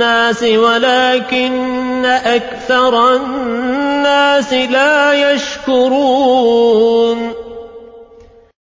الناس ولكن أكثر الناس لا يشكرون.